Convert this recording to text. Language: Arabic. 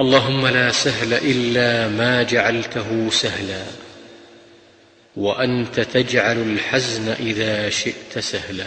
اللهم لا سهل إلا ما جعلته سهلا وأنت تجعل الحزن إذا شئت سهلا.